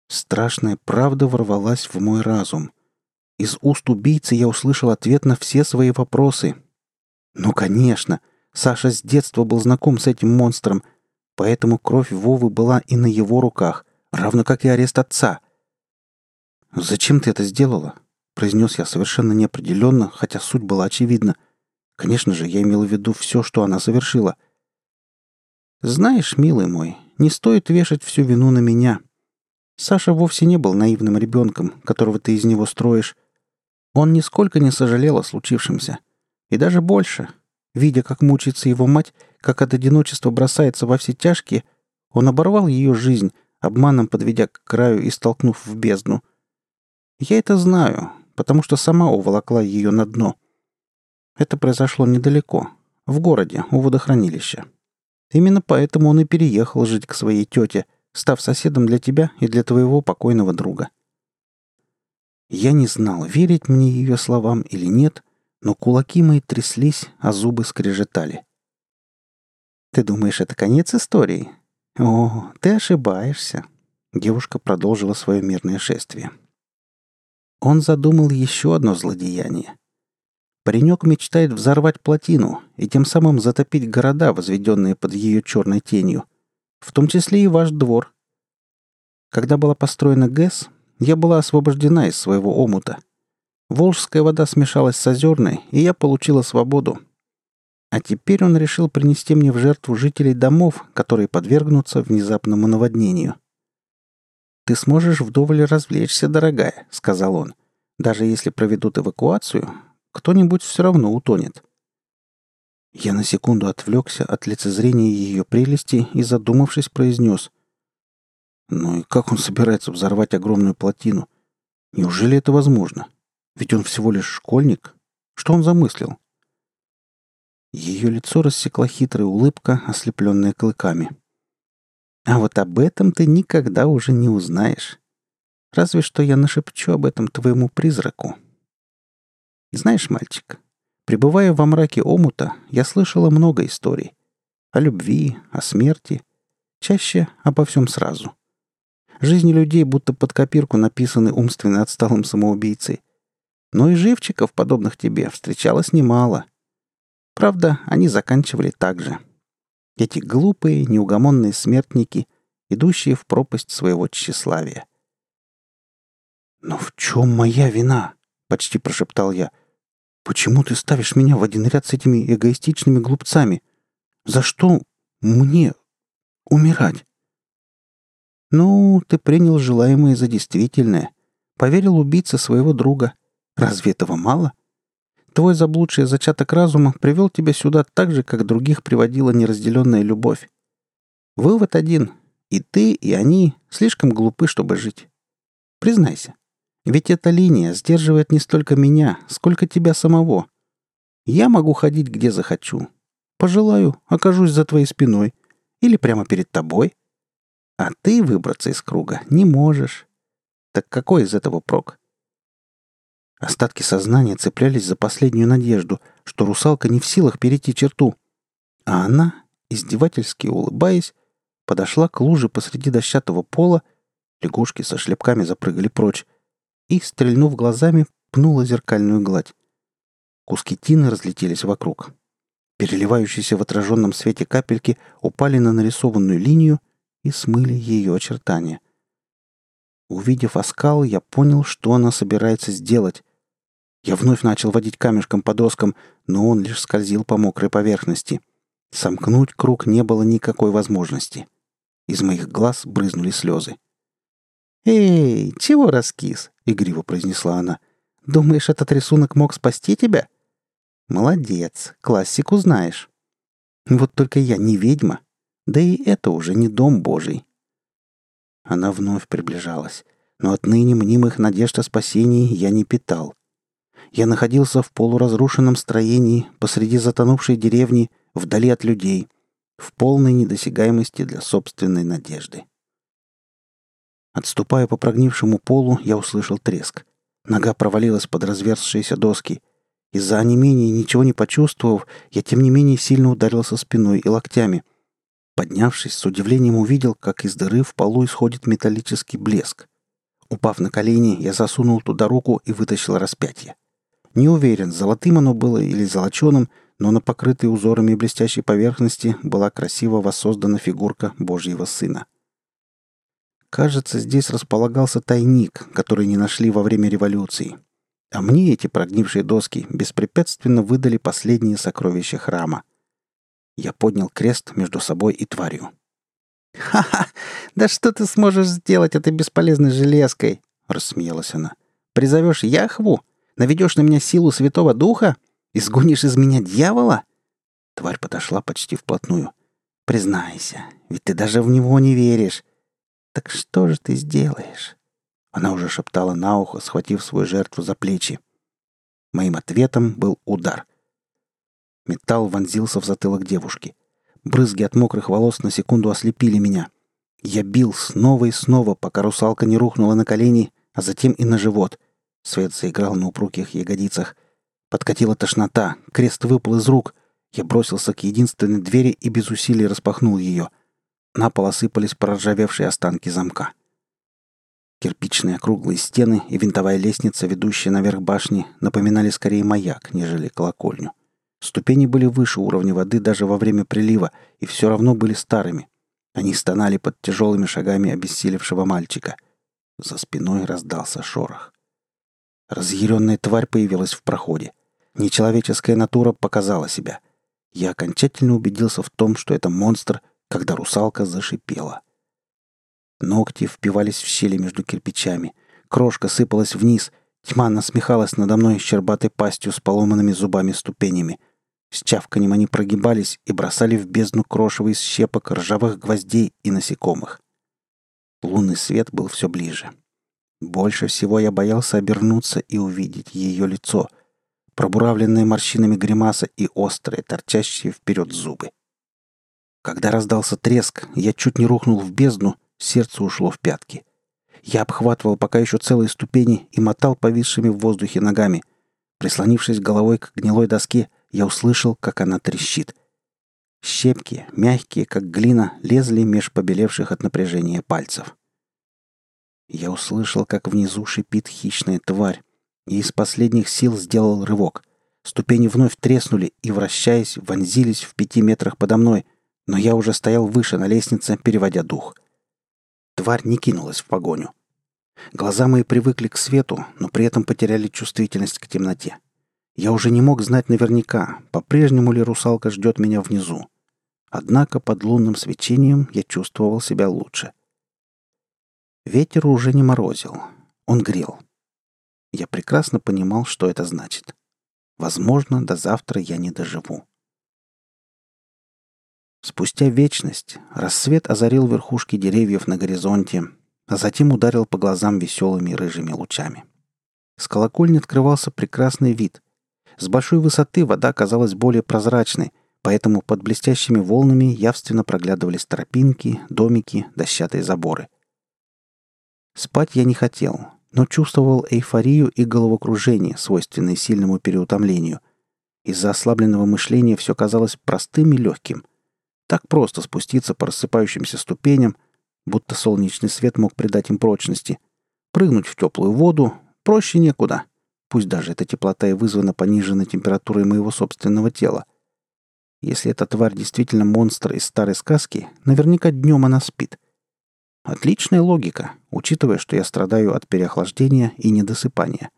Страшная правда ворвалась в мой разум. Из уст убийцы я услышал ответ на все свои вопросы. Ну, конечно, Саша с детства был знаком с этим монстром, поэтому кровь Вовы была и на его руках, равно как и арест отца. «Зачем ты это сделала?» — произнес я совершенно неопределенно, хотя суть была очевидна. Конечно же, я имел в виду все, что она совершила. «Знаешь, милый мой, не стоит вешать всю вину на меня. Саша вовсе не был наивным ребенком, которого ты из него строишь. Он нисколько не сожалел о случившемся. И даже больше. Видя, как мучается его мать, как от одиночества бросается во все тяжкие, он оборвал ее жизнь, обманом подведя к краю и столкнув в бездну. Я это знаю, потому что сама уволокла ее на дно. Это произошло недалеко, в городе, у водохранилища. Именно поэтому он и переехал жить к своей тете, став соседом для тебя и для твоего покойного друга. Я не знал, верить мне ее словам или нет, но кулаки мои тряслись, а зубы скрежетали. «Ты думаешь, это конец истории?» «О, ты ошибаешься», — девушка продолжила свое мирное шествие. Он задумал еще одно злодеяние. Паренек мечтает взорвать плотину и тем самым затопить города, возведенные под ее черной тенью, в том числе и ваш двор. Когда была построена ГЭС, я была освобождена из своего омута. Волжская вода смешалась с озерной, и я получила свободу, а теперь он решил принести мне в жертву жителей домов, которые подвергнутся внезапному наводнению. «Ты сможешь вдоволь развлечься, дорогая», — сказал он. «Даже если проведут эвакуацию, кто-нибудь все равно утонет». Я на секунду отвлекся от лицезрения ее прелести и, задумавшись, произнес. «Ну и как он собирается взорвать огромную плотину? Неужели это возможно? Ведь он всего лишь школьник. Что он замыслил?» Ее лицо рассекла хитрая улыбка, ослепленная клыками. «А вот об этом ты никогда уже не узнаешь. Разве что я нашепчу об этом твоему призраку. Знаешь, мальчик, пребывая во мраке омута, я слышала много историй. О любви, о смерти. Чаще обо всем сразу. Жизни людей будто под копирку написаны умственно отсталым самоубийцей. Но и живчиков, подобных тебе, встречалось немало — Правда, они заканчивали так же. Эти глупые, неугомонные смертники, идущие в пропасть своего тщеславия. «Но в чем моя вина?» — почти прошептал я. «Почему ты ставишь меня в один ряд с этими эгоистичными глупцами? За что мне умирать?» «Ну, ты принял желаемое за действительное. Поверил убийце своего друга. Разве этого мало?» Твой заблудший зачаток разума привел тебя сюда так же, как других приводила неразделенная любовь. Вывод один. И ты, и они слишком глупы, чтобы жить. Признайся. Ведь эта линия сдерживает не столько меня, сколько тебя самого. Я могу ходить где захочу. Пожелаю, окажусь за твоей спиной. Или прямо перед тобой. А ты выбраться из круга не можешь. Так какой из этого прок? Остатки сознания цеплялись за последнюю надежду, что русалка не в силах перейти черту. А она, издевательски улыбаясь, подошла к луже посреди дощатого пола, лягушки со шлепками запрыгали прочь, и, стрельнув глазами, пнула зеркальную гладь. Куски тины разлетелись вокруг. Переливающиеся в отраженном свете капельки упали на нарисованную линию и смыли ее очертания. Увидев оскал, я понял, что она собирается сделать. Я вновь начал водить камешком по доскам, но он лишь скользил по мокрой поверхности. Сомкнуть круг не было никакой возможности. Из моих глаз брызнули слезы. «Эй, чего раскис?» — игриво произнесла она. «Думаешь, этот рисунок мог спасти тебя?» «Молодец, классику знаешь». «Вот только я не ведьма, да и это уже не дом Божий». Она вновь приближалась, но отныне мнимых надежд о спасении я не питал. Я находился в полуразрушенном строении посреди затонувшей деревни, вдали от людей, в полной недосягаемости для собственной надежды. Отступая по прогнившему полу, я услышал треск. Нога провалилась под разверзшиеся доски. Из-за онемения, ничего не почувствовав, я тем не менее сильно ударился спиной и локтями. Поднявшись, с удивлением увидел, как из дыры в полу исходит металлический блеск. Упав на колени, я засунул туда руку и вытащил распятие. Не уверен, золотым оно было или золоченым, но на покрытой узорами блестящей поверхности была красиво воссоздана фигурка Божьего Сына. Кажется, здесь располагался тайник, который не нашли во время революции. А мне эти прогнившие доски беспрепятственно выдали последние сокровища храма. Я поднял крест между собой и тварью. «Ха-ха! Да что ты сможешь сделать этой бесполезной железкой?» — рассмеялась она. «Призовешь Яхву? Наведешь на меня силу Святого Духа? Изгонишь из меня дьявола?» Тварь подошла почти вплотную. «Признайся, ведь ты даже в него не веришь. Так что же ты сделаешь?» Она уже шептала на ухо, схватив свою жертву за плечи. Моим ответом был удар. Металл вонзился в затылок девушки. Брызги от мокрых волос на секунду ослепили меня. Я бил снова и снова, пока русалка не рухнула на колени, а затем и на живот — Свет заиграл на упругих ягодицах. Подкатила тошнота, крест выпал из рук. Я бросился к единственной двери и без усилий распахнул ее. На пол осыпались проржавевшие останки замка. Кирпичные округлые стены и винтовая лестница, ведущая наверх башни, напоминали скорее маяк, нежели колокольню. Ступени были выше уровня воды даже во время прилива и все равно были старыми. Они стонали под тяжелыми шагами обессилевшего мальчика. За спиной раздался шорох. Разъяренная тварь появилась в проходе. Нечеловеческая натура показала себя. Я окончательно убедился в том, что это монстр, когда русалка зашипела. Ногти впивались в щели между кирпичами. Крошка сыпалась вниз. Тьма насмехалась надо мной щербатой пастью с поломанными зубами-ступенями. С чавканием они прогибались и бросали в бездну крошево из щепок, ржавых гвоздей и насекомых. Лунный свет был все ближе. Больше всего я боялся обернуться и увидеть ее лицо, пробуравленное морщинами гримаса и острые, торчащие вперед зубы. Когда раздался треск, я чуть не рухнул в бездну, сердце ушло в пятки. Я обхватывал пока еще целые ступени и мотал повисшими в воздухе ногами. Прислонившись головой к гнилой доске, я услышал, как она трещит. Щепки, мягкие, как глина, лезли меж побелевших от напряжения пальцев. Я услышал, как внизу шипит хищная тварь, и из последних сил сделал рывок. Ступени вновь треснули и, вращаясь, вонзились в пяти метрах подо мной, но я уже стоял выше на лестнице, переводя дух. Тварь не кинулась в погоню. Глаза мои привыкли к свету, но при этом потеряли чувствительность к темноте. Я уже не мог знать наверняка, по-прежнему ли русалка ждет меня внизу. Однако под лунным свечением я чувствовал себя лучше. Ветер уже не морозил. Он грел. Я прекрасно понимал, что это значит. Возможно, до завтра я не доживу. Спустя вечность рассвет озарил верхушки деревьев на горизонте, а затем ударил по глазам веселыми рыжими лучами. С колокольни открывался прекрасный вид. С большой высоты вода казалась более прозрачной, поэтому под блестящими волнами явственно проглядывались тропинки, домики, дощатые заборы — Спать я не хотел, но чувствовал эйфорию и головокружение, свойственные сильному переутомлению. Из-за ослабленного мышления все казалось простым и легким. Так просто спуститься по рассыпающимся ступеням, будто солнечный свет мог придать им прочности. Прыгнуть в теплую воду проще некуда. Пусть даже эта теплота и вызвана пониженной температурой моего собственного тела. Если эта тварь действительно монстр из старой сказки, наверняка днем она спит. Отличная логика, учитывая, что я страдаю от переохлаждения и недосыпания.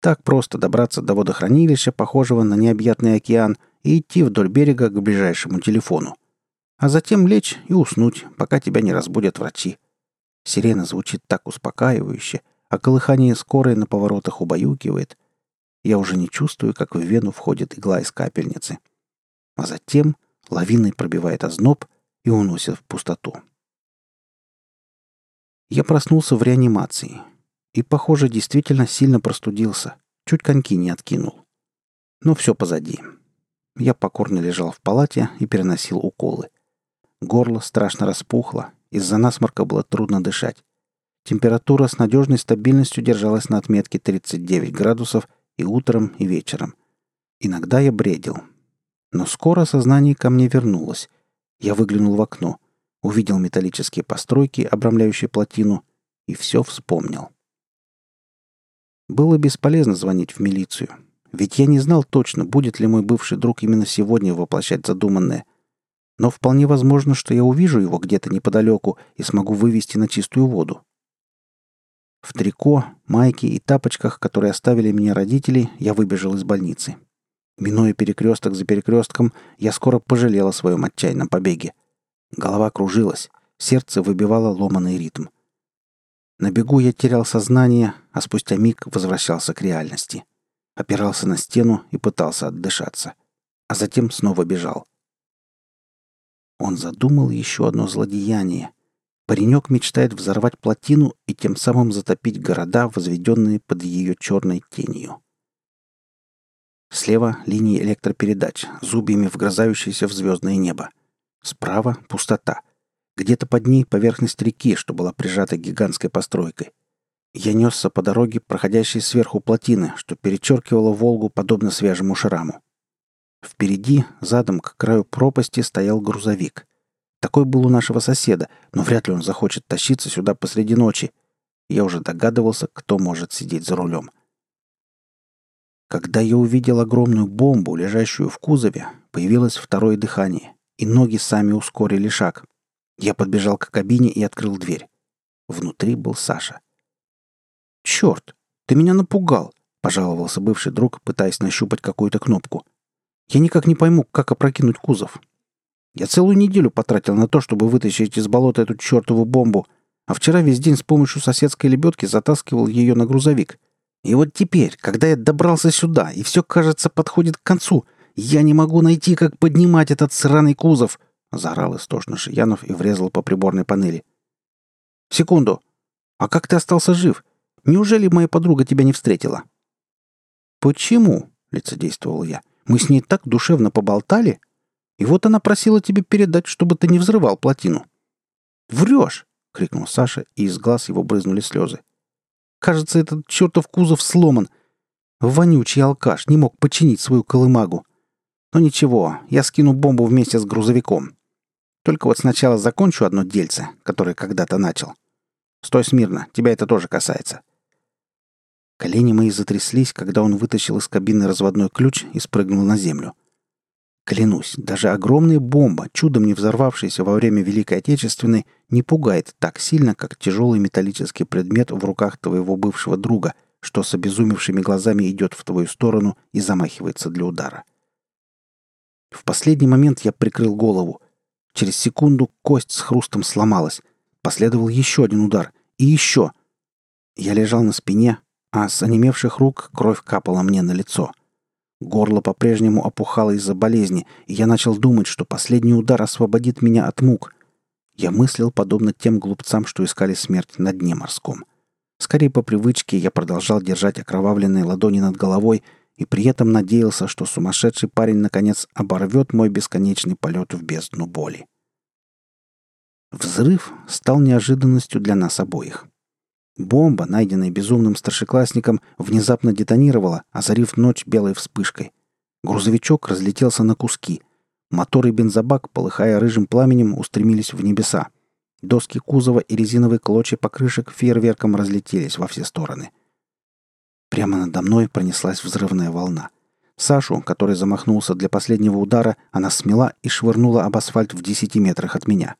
Так просто добраться до водохранилища, похожего на необъятный океан, и идти вдоль берега к ближайшему телефону. А затем лечь и уснуть, пока тебя не разбудят врачи. Сирена звучит так успокаивающе, а колыхание скорой на поворотах убаюкивает. Я уже не чувствую, как в вену входит игла из капельницы. А затем лавиной пробивает озноб и уносит в пустоту. Я проснулся в реанимации. И, похоже, действительно сильно простудился. Чуть коньки не откинул. Но все позади. Я покорно лежал в палате и переносил уколы. Горло страшно распухло, из-за насморка было трудно дышать. Температура с надежной стабильностью держалась на отметке 39 градусов и утром, и вечером. Иногда я бредил. Но скоро сознание ко мне вернулось. Я выглянул в окно, увидел металлические постройки, обрамляющие плотину, и все вспомнил. Было бесполезно звонить в милицию, ведь я не знал точно, будет ли мой бывший друг именно сегодня воплощать задуманное. Но вполне возможно, что я увижу его где-то неподалеку и смогу вывести на чистую воду. В трико, майке и тапочках, которые оставили меня родители, я выбежал из больницы. Минуя перекресток за перекрестком, я скоро пожалел о своем отчаянном побеге. Голова кружилась, сердце выбивало ломаный ритм. На бегу я терял сознание, а спустя миг возвращался к реальности. Опирался на стену и пытался отдышаться. А затем снова бежал. Он задумал еще одно злодеяние. Паренек мечтает взорвать плотину и тем самым затопить города, возведенные под ее черной тенью. Слева — линии электропередач, зубьями вгрызающиеся в звездное небо. Справа — пустота — где-то под ней поверхность реки, что была прижата гигантской постройкой. Я несся по дороге, проходящей сверху плотины, что перечеркивало Волгу подобно свежему шраму. Впереди, задом к краю пропасти, стоял грузовик. Такой был у нашего соседа, но вряд ли он захочет тащиться сюда посреди ночи. Я уже догадывался, кто может сидеть за рулем. Когда я увидел огромную бомбу, лежащую в кузове, появилось второе дыхание, и ноги сами ускорили шаг. Я подбежал к кабине и открыл дверь. Внутри был Саша. «Черт! Ты меня напугал!» — пожаловался бывший друг, пытаясь нащупать какую-то кнопку. «Я никак не пойму, как опрокинуть кузов. Я целую неделю потратил на то, чтобы вытащить из болота эту чертову бомбу, а вчера весь день с помощью соседской лебедки затаскивал ее на грузовик. И вот теперь, когда я добрался сюда, и все, кажется, подходит к концу, я не могу найти, как поднимать этот сраный кузов — Заорал истошно Шиянов и врезал по приборной панели. «Секунду! А как ты остался жив? Неужели моя подруга тебя не встретила?» «Почему?» — лицедействовал я. «Мы с ней так душевно поболтали, и вот она просила тебе передать, чтобы ты не взрывал плотину». «Врешь!» — крикнул Саша, и из глаз его брызнули слезы. «Кажется, этот чертов кузов сломан. Вонючий алкаш не мог починить свою колымагу. Но ничего, я скину бомбу вместе с грузовиком. Только вот сначала закончу одно дельце, которое когда-то начал. Стой смирно, тебя это тоже касается. Колени мои затряслись, когда он вытащил из кабины разводной ключ и спрыгнул на землю. Клянусь, даже огромная бомба, чудом не взорвавшаяся во время Великой Отечественной, не пугает так сильно, как тяжелый металлический предмет в руках твоего бывшего друга, что с обезумевшими глазами идет в твою сторону и замахивается для удара. В последний момент я прикрыл голову — Через секунду кость с хрустом сломалась. Последовал еще один удар. И еще. Я лежал на спине, а с онемевших рук кровь капала мне на лицо. Горло по-прежнему опухало из-за болезни, и я начал думать, что последний удар освободит меня от мук. Я мыслил подобно тем глупцам, что искали смерть на дне морском. Скорее по привычке я продолжал держать окровавленные ладони над головой и при этом надеялся, что сумасшедший парень наконец оборвет мой бесконечный полет в бездну боли. Взрыв стал неожиданностью для нас обоих. Бомба, найденная безумным старшеклассником, внезапно детонировала, озарив ночь белой вспышкой. Грузовичок разлетелся на куски. Мотор и бензобак, полыхая рыжим пламенем, устремились в небеса. Доски кузова и резиновые клочья покрышек фейерверком разлетелись во все стороны — Прямо надо мной пронеслась взрывная волна. Сашу, который замахнулся для последнего удара, она смела и швырнула об асфальт в десяти метрах от меня.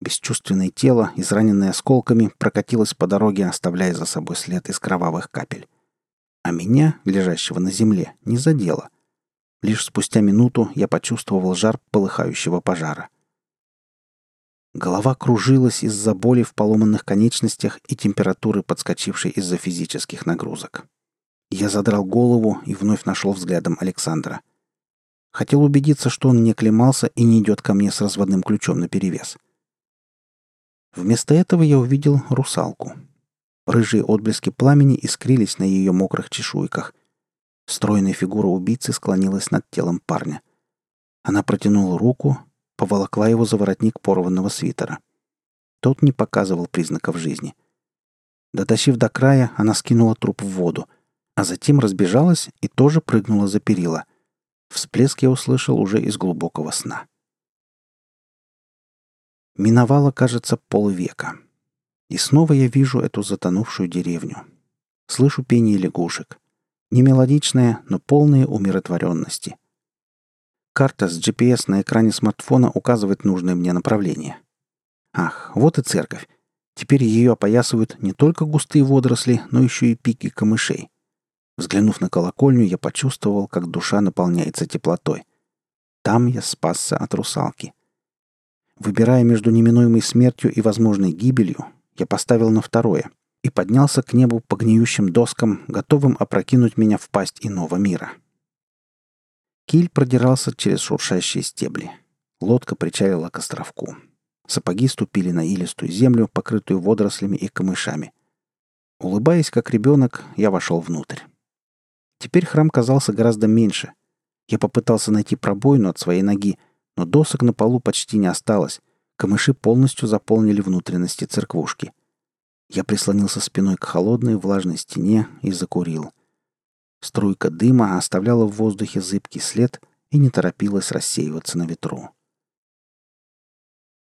Бесчувственное тело, израненное осколками, прокатилось по дороге, оставляя за собой след из кровавых капель. А меня, лежащего на земле, не задело. Лишь спустя минуту я почувствовал жар полыхающего пожара. Голова кружилась из-за боли в поломанных конечностях и температуры, подскочившей из-за физических нагрузок. Я задрал голову и вновь нашел взглядом Александра. Хотел убедиться, что он не клемался и не идет ко мне с разводным ключом наперевес. Вместо этого я увидел русалку. Рыжие отблески пламени искрились на ее мокрых чешуйках. Стройная фигура убийцы склонилась над телом парня. Она протянула руку, поволокла его за воротник порванного свитера. Тот не показывал признаков жизни. Дотащив до края, она скинула труп в воду — а затем разбежалась и тоже прыгнула за перила. Всплеск я услышал уже из глубокого сна. Миновало, кажется, полвека. И снова я вижу эту затонувшую деревню. Слышу пение лягушек. Не мелодичное, но полное умиротворенности. Карта с GPS на экране смартфона указывает нужное мне направление. Ах, вот и церковь. Теперь ее опоясывают не только густые водоросли, но еще и пики камышей. Взглянув на колокольню, я почувствовал, как душа наполняется теплотой. Там я спасся от русалки. Выбирая между неминуемой смертью и возможной гибелью, я поставил на второе и поднялся к небу по гниющим доскам, готовым опрокинуть меня в пасть иного мира. Киль продирался через шуршащие стебли. Лодка причалила к островку. Сапоги ступили на илистую землю, покрытую водорослями и камышами. Улыбаясь, как ребенок, я вошел внутрь. Теперь храм казался гораздо меньше. Я попытался найти пробоину от своей ноги, но досок на полу почти не осталось. Камыши полностью заполнили внутренности церквушки. Я прислонился спиной к холодной влажной стене и закурил. Струйка дыма оставляла в воздухе зыбкий след и не торопилась рассеиваться на ветру.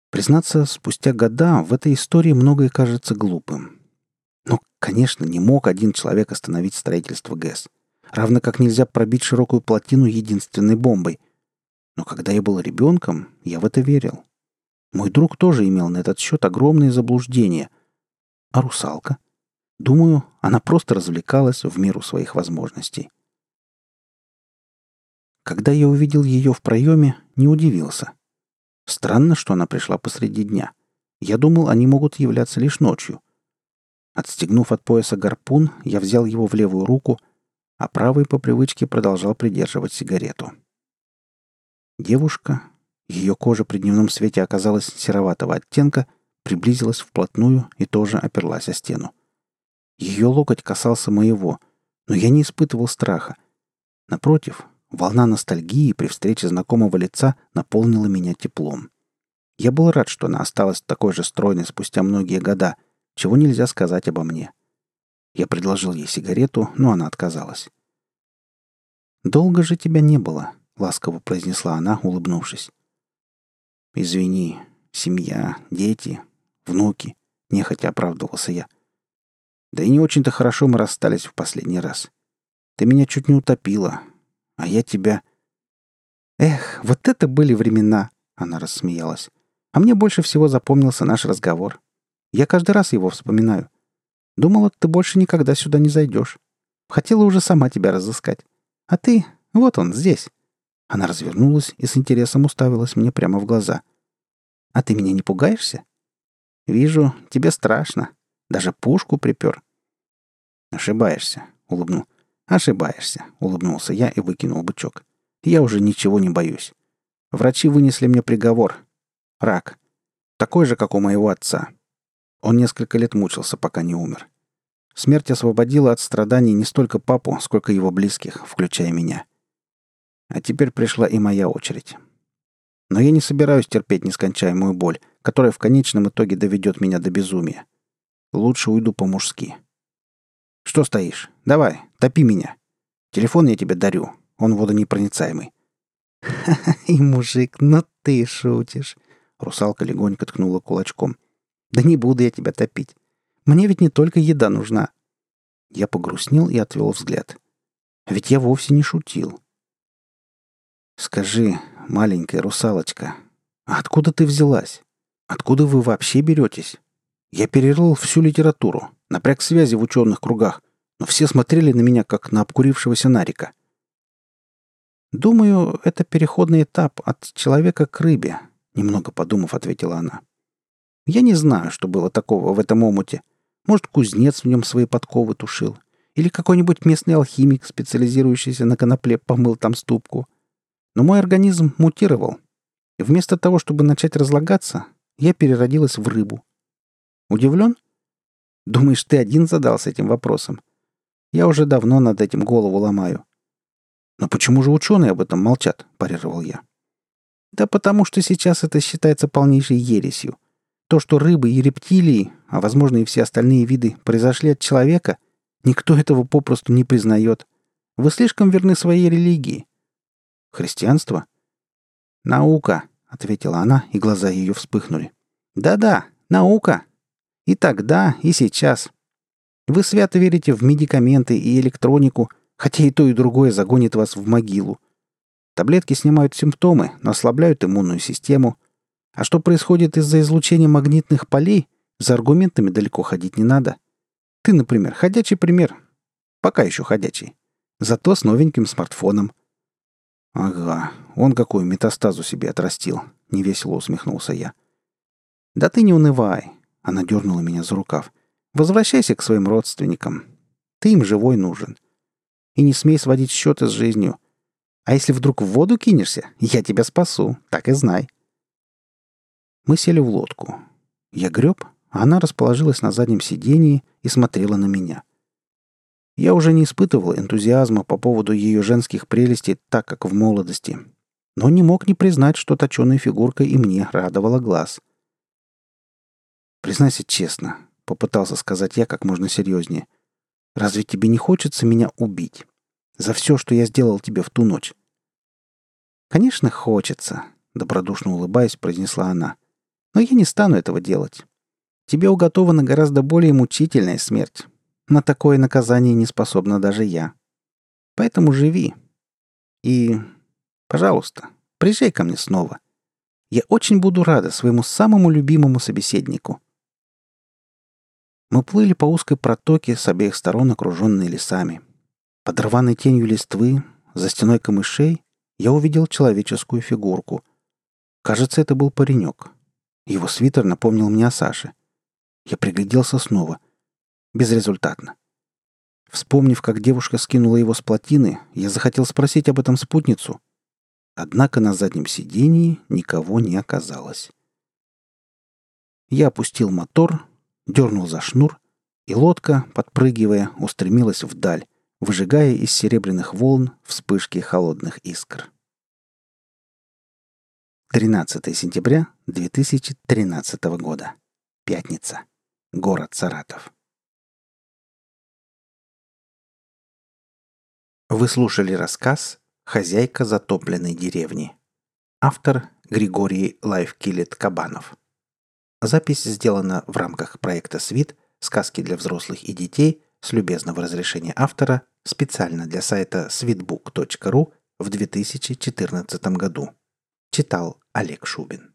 Признаться, спустя года в этой истории многое кажется глупым. Но, конечно, не мог один человек остановить строительство ГЭС равно как нельзя пробить широкую плотину единственной бомбой. Но когда я был ребенком, я в это верил. Мой друг тоже имел на этот счет огромные заблуждения. А русалка? Думаю, она просто развлекалась в меру своих возможностей. Когда я увидел ее в проеме, не удивился. Странно, что она пришла посреди дня. Я думал, они могут являться лишь ночью. Отстегнув от пояса гарпун, я взял его в левую руку — а правый по привычке продолжал придерживать сигарету. Девушка, ее кожа при дневном свете оказалась сероватого оттенка, приблизилась вплотную и тоже оперлась о стену. Ее локоть касался моего, но я не испытывал страха. Напротив, волна ностальгии при встрече знакомого лица наполнила меня теплом. Я был рад, что она осталась такой же стройной спустя многие года, чего нельзя сказать обо мне. — я предложил ей сигарету, но она отказалась. «Долго же тебя не было», — ласково произнесла она, улыбнувшись. «Извини, семья, дети, внуки», — нехотя оправдывался я. «Да и не очень-то хорошо мы расстались в последний раз. Ты меня чуть не утопила, а я тебя...» «Эх, вот это были времена!» — она рассмеялась. «А мне больше всего запомнился наш разговор. Я каждый раз его вспоминаю. Думала, ты больше никогда сюда не зайдешь. Хотела уже сама тебя разыскать. А ты... Вот он, здесь». Она развернулась и с интересом уставилась мне прямо в глаза. «А ты меня не пугаешься?» «Вижу, тебе страшно. Даже пушку припер». «Ошибаешься», — улыбнул. «Ошибаешься», — улыбнулся я и выкинул бычок. «Я уже ничего не боюсь. Врачи вынесли мне приговор. Рак. Такой же, как у моего отца. Он несколько лет мучился, пока не умер. Смерть освободила от страданий не столько папу, сколько его близких, включая меня. А теперь пришла и моя очередь. Но я не собираюсь терпеть нескончаемую боль, которая в конечном итоге доведет меня до безумия. Лучше уйду по-мужски. Что стоишь? Давай, топи меня. Телефон я тебе дарю. Он водонепроницаемый. «Ха-ха, и мужик, ну ты шутишь!» Русалка легонько ткнула кулачком. Да не буду я тебя топить. Мне ведь не только еда нужна. Я погрустнел и отвел взгляд. Ведь я вовсе не шутил. Скажи, маленькая русалочка, а откуда ты взялась? Откуда вы вообще беретесь? Я перерыл всю литературу, напряг связи в ученых кругах, но все смотрели на меня, как на обкурившегося нарика. «Думаю, это переходный этап от человека к рыбе», — немного подумав, ответила она. «Я не знаю, что было такого в этом омуте. Может, кузнец в нем свои подковы тушил. Или какой-нибудь местный алхимик, специализирующийся на конопле, помыл там ступку. Но мой организм мутировал. И вместо того, чтобы начать разлагаться, я переродилась в рыбу. Удивлен? Думаешь, ты один задался этим вопросом? Я уже давно над этим голову ломаю. Но почему же ученые об этом молчат? парировал я. Да потому что сейчас это считается полнейшей ересью. То, что рыбы и рептилии, а возможно и все остальные виды, произошли от человека, никто этого попросту не признает. Вы слишком верны своей религии. Христианство? Наука, ответила она, и глаза ее вспыхнули. Да-да, наука. И тогда, и сейчас. Вы свято верите в медикаменты и электронику, хотя и то, и другое загонит вас в могилу. Таблетки снимают симптомы, но ослабляют иммунную систему. А что происходит из-за излучения магнитных полей, за аргументами далеко ходить не надо. Ты, например, ходячий пример. Пока еще ходячий. Зато с новеньким смартфоном. Ага, он какую метастазу себе отрастил. Невесело усмехнулся я. Да ты не унывай. Она дернула меня за рукав. Возвращайся к своим родственникам. Ты им живой нужен. И не смей сводить счеты с жизнью. А если вдруг в воду кинешься, я тебя спасу, так и знай. Мы сели в лодку. Я греб, а она расположилась на заднем сидении и смотрела на меня. Я уже не испытывал энтузиазма по поводу ее женских прелестей так, как в молодости, но не мог не признать, что точеная фигурка и мне радовала глаз. Признайся честно, — попытался сказать я как можно серьезнее. «Разве тебе не хочется меня убить? За все, что я сделал тебе в ту ночь?» «Конечно, хочется», — добродушно улыбаясь, произнесла она. «Но я не стану этого делать. Тебе уготована гораздо более мучительная смерть. На такое наказание не способна даже я. Поэтому живи. И, пожалуйста, приезжай ко мне снова. Я очень буду рада своему самому любимому собеседнику. Мы плыли по узкой протоке с обеих сторон, окруженной лесами. Под рваной тенью листвы, за стеной камышей, я увидел человеческую фигурку. Кажется, это был паренек. Его свитер напомнил мне о Саше. Я пригляделся снова. Безрезультатно. Вспомнив, как девушка скинула его с плотины, я захотел спросить об этом спутницу. Однако на заднем сидении никого не оказалось. Я опустил мотор, дернул за шнур, и лодка, подпрыгивая, устремилась вдаль, выжигая из серебряных волн вспышки холодных искр. 13 сентября 2013 года. Пятница. Город Саратов. Вы слушали рассказ «Хозяйка затопленной деревни». Автор Григорий Лайфкилет Кабанов. Запись сделана в рамках проекта «Свит. Сказки для взрослых и детей» с любезного разрешения автора специально для сайта sweetbook.ru в 2014 году. Читал Олег Шубин.